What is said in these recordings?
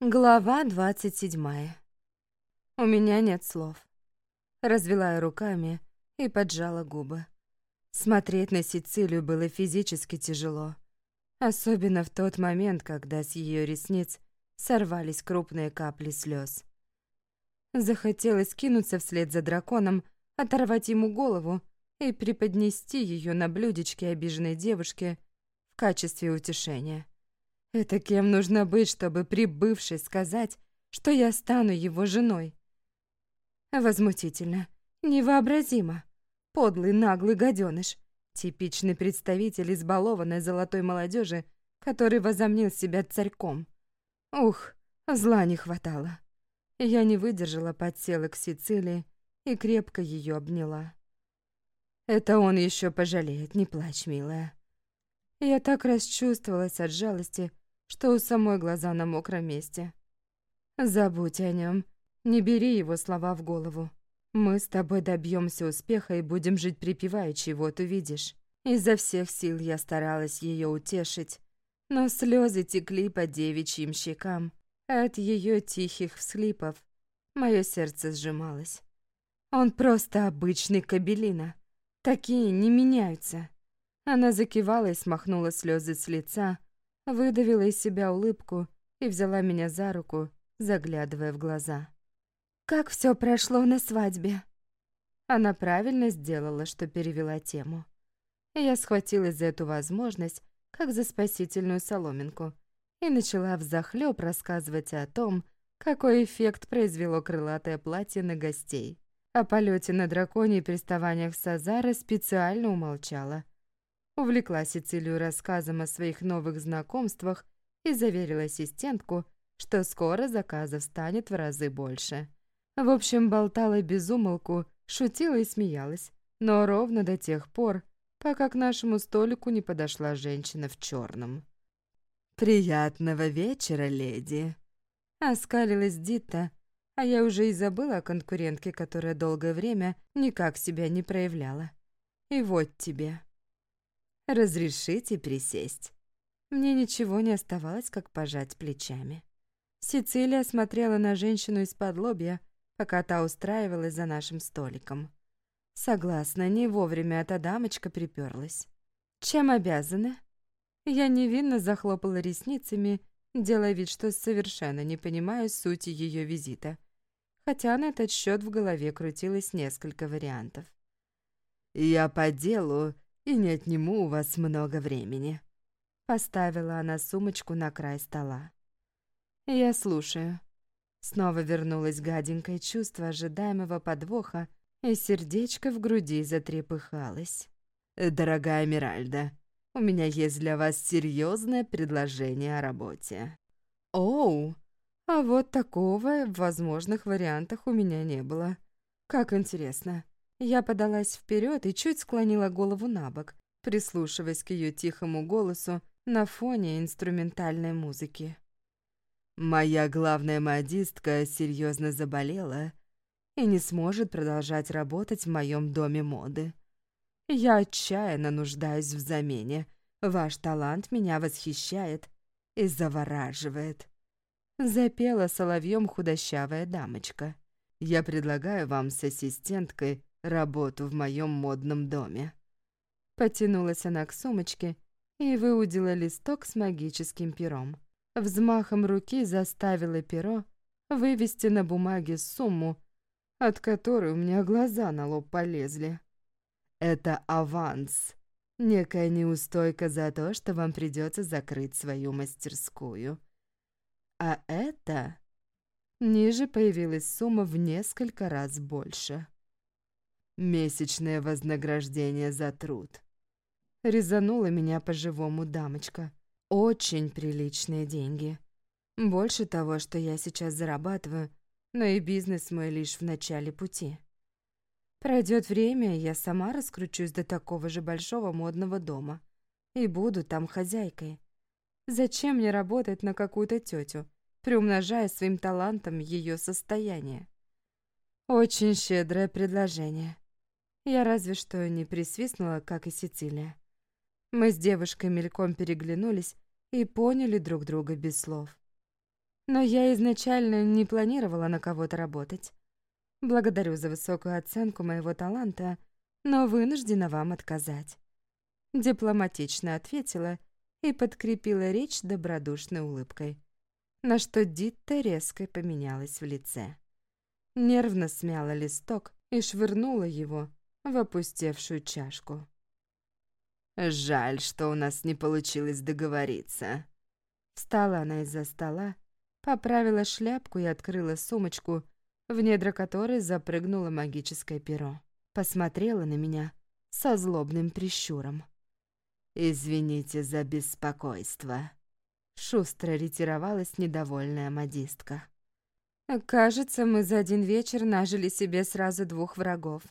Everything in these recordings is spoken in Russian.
Глава двадцать седьмая. У меня нет слов. Развела я руками и поджала губы. Смотреть на Сицилию было физически тяжело. Особенно в тот момент, когда с ее ресниц сорвались крупные капли слез. Захотелось кинуться вслед за драконом, оторвать ему голову и преподнести ее на блюдечке обиженной девушке в качестве утешения. Это кем нужно быть, чтобы прибывший сказать, что я стану его женой? Возмутительно, невообразимо. Подлый наглый гаденыш, типичный представитель избалованной золотой молодежи, который возомнил себя царьком. Ух, зла не хватало. Я не выдержала, подсела к Сицилии и крепко ее обняла. Это он еще пожалеет, не плачь, милая. Я так расчувствовалась от жалости, что у самой глаза на мокром месте. Забудь о нем, не бери его слова в голову. Мы с тобой добьемся успеха и будем жить припеваючи, вот увидишь. Изо всех сил я старалась ее утешить, но слезы текли по девичьим щекам. От ее тихих всхлипов мое сердце сжималось. Он просто обычный кабелина. Такие не меняются. Она закивала и смахнула слезы с лица, выдавила из себя улыбку и взяла меня за руку, заглядывая в глаза. «Как все прошло на свадьбе?» Она правильно сделала, что перевела тему. Я схватилась за эту возможность, как за спасительную соломинку, и начала взахлёб рассказывать о том, какой эффект произвело крылатое платье на гостей. О полете на драконе и приставаниях Сазара специально умолчала — увлекла Сицилию рассказом о своих новых знакомствах и заверила ассистентку, что скоро заказов станет в разы больше. В общем, болтала без умолку, шутила и смеялась, но ровно до тех пор, пока к нашему столику не подошла женщина в черном. «Приятного вечера, леди!» Оскалилась Дита, а я уже и забыла о конкурентке, которая долгое время никак себя не проявляла. И вот тебе. «Разрешите присесть?» Мне ничего не оставалось, как пожать плечами. Сицилия смотрела на женщину из-под лобья, пока та устраивалась за нашим столиком. Согласна, не вовремя эта дамочка приперлась. «Чем обязаны?» Я невинно захлопала ресницами, делая вид, что совершенно не понимаю сути ее визита, хотя на этот счет в голове крутилось несколько вариантов. «Я по делу и не отниму у вас много времени». Поставила она сумочку на край стола. «Я слушаю». Снова вернулось гаденькое чувство ожидаемого подвоха, и сердечко в груди затрепыхалось. «Дорогая Миральда, у меня есть для вас серьезное предложение о работе». «Оу, а вот такого в возможных вариантах у меня не было. Как интересно. Я подалась вперед и чуть склонила голову на бок, прислушиваясь к ее тихому голосу на фоне инструментальной музыки. «Моя главная модистка серьезно заболела и не сможет продолжать работать в моем доме моды. Я отчаянно нуждаюсь в замене. Ваш талант меня восхищает и завораживает». Запела соловьем худощавая дамочка. «Я предлагаю вам с ассистенткой работу в моем модном доме». Потянулась она к сумочке и выудила листок с магическим пером. Взмахом руки заставила перо вывести на бумаге сумму, от которой у меня глаза на лоб полезли. «Это аванс», некая неустойка за то, что вам придется закрыть свою мастерскую. А это... Ниже появилась сумма в несколько раз больше. Месячное вознаграждение за труд. Резанула меня по-живому дамочка. Очень приличные деньги. Больше того, что я сейчас зарабатываю, но и бизнес мой лишь в начале пути. Пройдет время, я сама раскручусь до такого же большого модного дома и буду там хозяйкой. Зачем мне работать на какую-то тетю, приумножая своим талантом ее состояние? Очень щедрое предложение. Я разве что не присвистнула, как и Сицилия. Мы с девушкой мельком переглянулись и поняли друг друга без слов. но я изначально не планировала на кого-то работать. Благодарю за высокую оценку моего таланта, но вынуждена вам отказать. Дипломатично ответила и подкрепила речь добродушной улыбкой, на что Дитта резко поменялась в лице. Нервно смяла листок и швырнула его в опустевшую чашку. «Жаль, что у нас не получилось договориться». Встала она из-за стола, поправила шляпку и открыла сумочку, в недра которой запрыгнуло магическое перо. Посмотрела на меня со злобным прищуром. «Извините за беспокойство». Шустро ретировалась недовольная модистка. «Кажется, мы за один вечер нажили себе сразу двух врагов».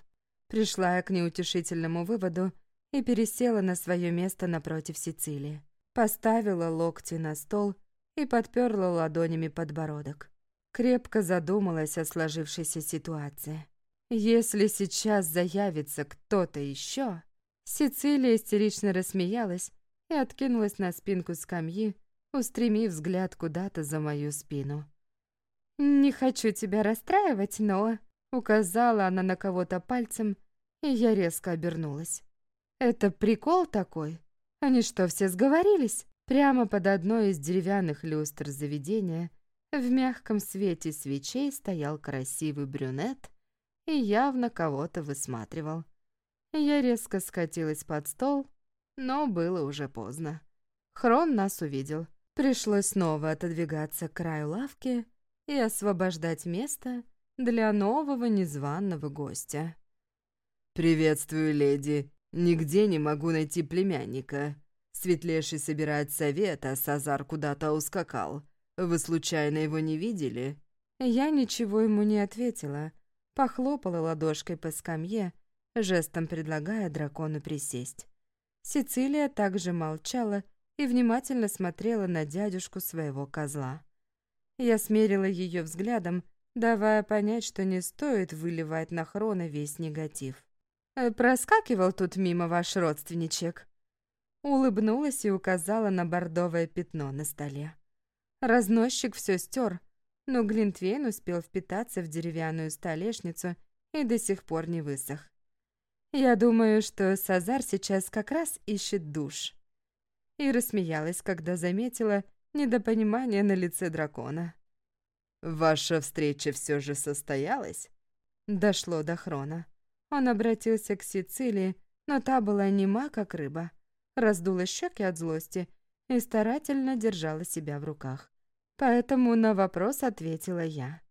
Пришла я к неутешительному выводу и пересела на свое место напротив Сицилии. Поставила локти на стол и подперла ладонями подбородок. Крепко задумалась о сложившейся ситуации. Если сейчас заявится кто-то еще... Сицилия истерично рассмеялась и откинулась на спинку скамьи, устремив взгляд куда-то за мою спину. «Не хочу тебя расстраивать, но...» Указала она на кого-то пальцем, и я резко обернулась. «Это прикол такой? Они что, все сговорились?» Прямо под одной из деревянных люстр заведения в мягком свете свечей стоял красивый брюнет и явно кого-то высматривал. Я резко скатилась под стол, но было уже поздно. Хрон нас увидел. Пришлось снова отодвигаться к краю лавки и освобождать место для нового незваного гостя. «Приветствую, леди. Нигде не могу найти племянника. Светлейший собирает совет, а Сазар куда-то ускакал. Вы случайно его не видели?» Я ничего ему не ответила. Похлопала ладошкой по скамье, жестом предлагая дракону присесть. Сицилия также молчала и внимательно смотрела на дядюшку своего козла. Я смерила ее взглядом, давая понять, что не стоит выливать на Хрона весь негатив. Э, проскакивал тут мимо ваш родственничек». Улыбнулась и указала на бордовое пятно на столе. Разносчик все стер, но Глинтвейн успел впитаться в деревянную столешницу и до сих пор не высох. Я думаю, что Сазар сейчас как раз ищет душ. И рассмеялась, когда заметила недопонимание на лице дракона. «Ваша встреча все же состоялась?» Дошло до Хрона. Он обратился к Сицилии, но та была нема, как рыба, раздула щеки от злости и старательно держала себя в руках. Поэтому на вопрос ответила я.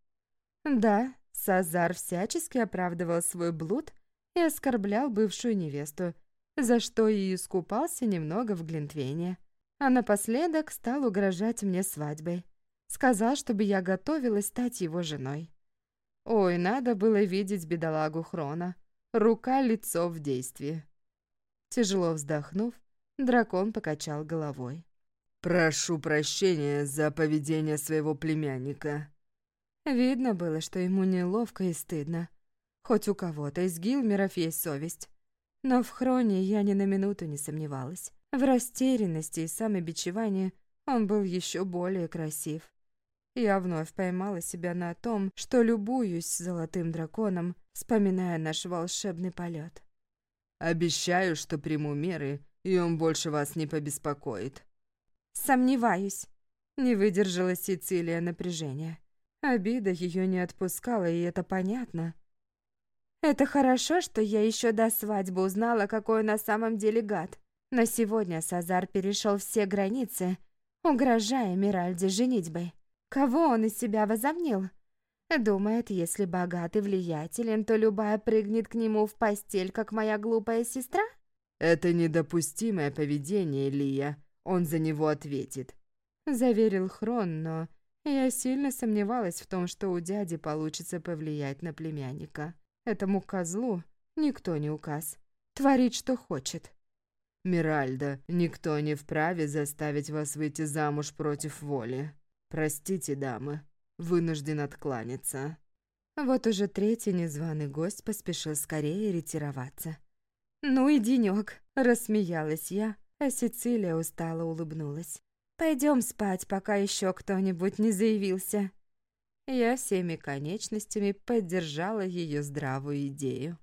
Да, Сазар всячески оправдывал свой блуд и оскорблял бывшую невесту, за что и искупался немного в Глинтвейне. А напоследок стал угрожать мне свадьбой. Сказал, чтобы я готовилась стать его женой. Ой, надо было видеть бедолагу Хрона. Рука-лицо в действии. Тяжело вздохнув, дракон покачал головой. «Прошу прощения за поведение своего племянника». Видно было, что ему неловко и стыдно. Хоть у кого-то из Гилмеров есть совесть. Но в Хроне я ни на минуту не сомневалась. В растерянности и самобичевании он был еще более красив. Я вновь поймала себя на том, что любуюсь золотым драконом, вспоминая наш волшебный полет. «Обещаю, что приму меры, и он больше вас не побеспокоит». «Сомневаюсь», — не выдержала Сицилия напряжения. Обида ее не отпускала, и это понятно. «Это хорошо, что я еще до свадьбы узнала, какой на самом деле гад. Но сегодня Сазар перешел все границы, угрожая Миральде женитьбой». Кого он из себя возомнил? Думает, если богат и влиятелен, то любая прыгнет к нему в постель, как моя глупая сестра? Это недопустимое поведение, Лия. Он за него ответит. Заверил Хрон, но я сильно сомневалась в том, что у дяди получится повлиять на племянника. Этому козлу никто не указ. Творить, что хочет. Миральда, никто не вправе заставить вас выйти замуж против воли. «Простите, дамы, вынужден откланяться». Вот уже третий незваный гость поспешил скорее ретироваться. «Ну и денёк», — рассмеялась я, а Сицилия устало улыбнулась. Пойдем спать, пока еще кто-нибудь не заявился. Я всеми конечностями поддержала ее здравую идею.